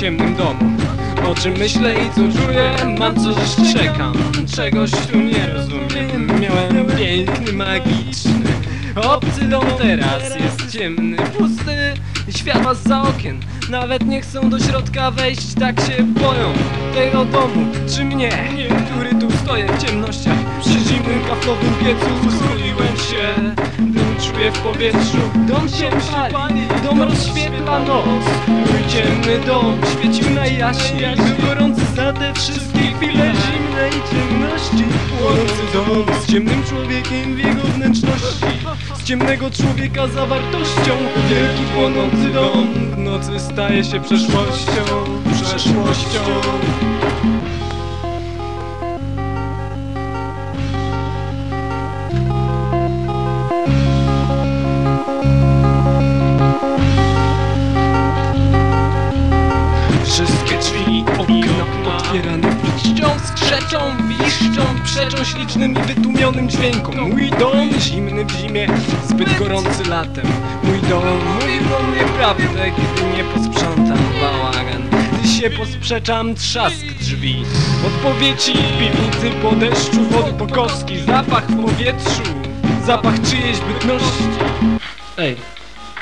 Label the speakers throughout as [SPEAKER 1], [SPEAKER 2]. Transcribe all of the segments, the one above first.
[SPEAKER 1] ciemnym domu. O czym myślę i co czuję, mam coś, czekam. Czegoś tu nie rozumiem. Miałem piękny, magiczny Obcy dom. Teraz jest ciemny, pusty Światła za okien. Nawet nie chcą do środka wejść, tak się boją Tego domu, czy mnie, który tu stoję w ciemnościach. Przy zimnym kaflowym piecu uspokoiłem się Czuję w powietrzu, dom się pali Dom rozświetla noc Mój ciemny dom świecił najjaśniej. Gorący za te wszystkie chwile zimnej ciemności. Płonący dom z ciemnym człowiekiem w jego wnętrzności. Z ciemnego człowieka zawartością Wielki płonący dom w nocy staje się przeszłością. Przeszłością Wszystkie drzwi, okna. Otwierane piszczą, skrzeczą, wiszczą, przeczą ślicznym i wytłumionym dźwiękom. Mój dom zimny w zimie, zbyt gorący latem. Mój dom, mój dom nieprawdę, kiedy nie posprzątam bałagan. Gdy się posprzeczam, trzask drzwi. Odpowiedzi w piwnicy po deszczu, wody Zapach w powietrzu, zapach czyjejś bytności.
[SPEAKER 2] Ej,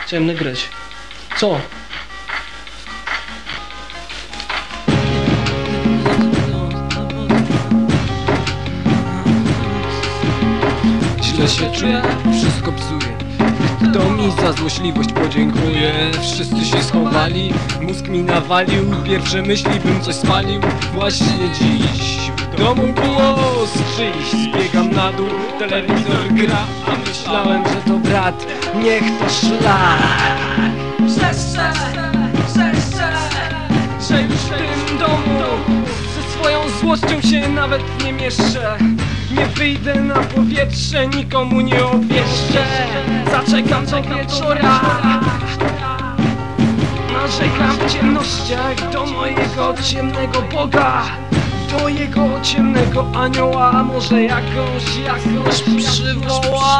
[SPEAKER 2] ciemny gryź. Co?
[SPEAKER 1] Się czuję, wszystko psuje Kto mi za złośliwość podziękuje? Wszyscy się schowali, mózg mi nawalił Pierwsze myśli bym coś spalił Właśnie dziś w domu głos czyjś Zbiegam na dół, telewizor gra A myślałem, że to brat, niech to szlak
[SPEAKER 3] Przeszczę, przeszczę
[SPEAKER 1] Że już w tym domu Ze swoją złością się nawet nie mieszczę wyjdę na powietrze, nikomu nie obwieszczę. Zaczekam do wieczora. Narzekam w ciemnościach do mojego ciemnego Boga. Do jego ciemnego anioła Może jakąś, jakąś przywoła